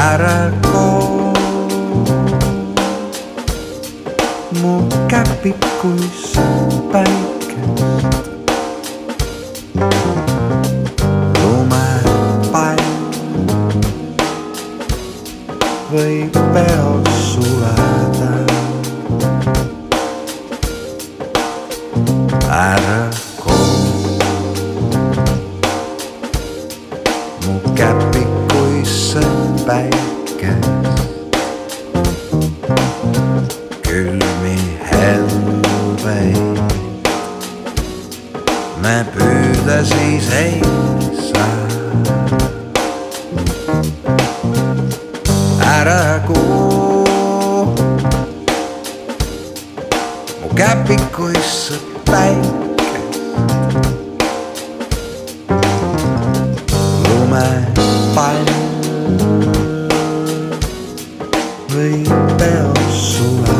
ära koo mu käpikus päikest. lumepall võib peos sulada. ära koo külmi helbeid me püüdasi seisa. ära kuu mu käpikuisse päikest. lumepall võib peos sulada.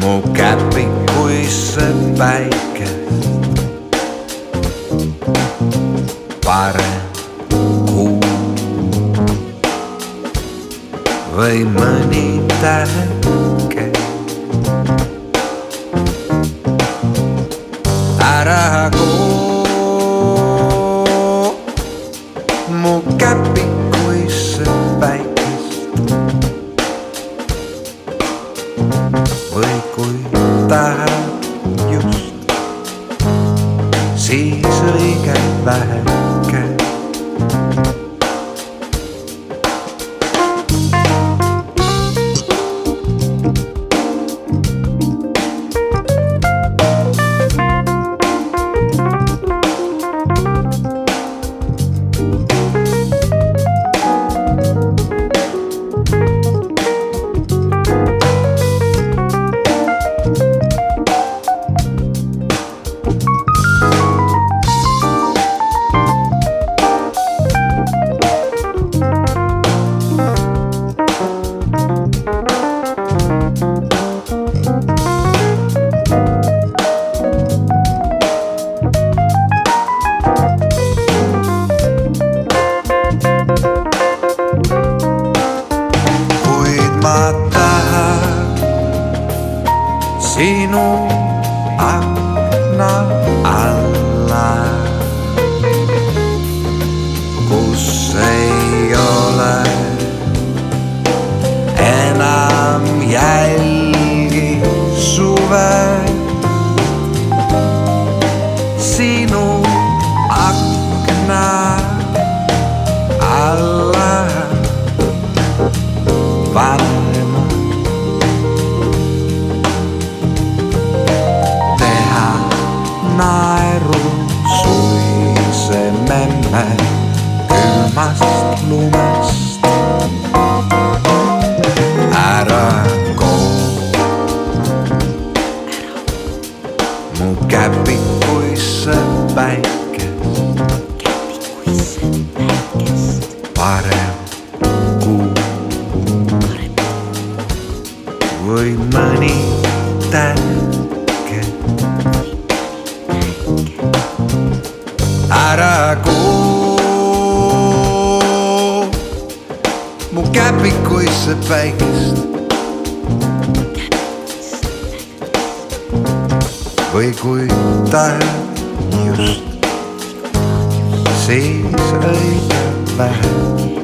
Mu käpikuisse päikest. parem kuu või mõni täheke. ära koo naeru suise memme külmast lumest. ära koo mu käpikuisse päikest, parem kuu või mõni tähke. käpi, kui see päikest. või kui talv just siis õige läheb.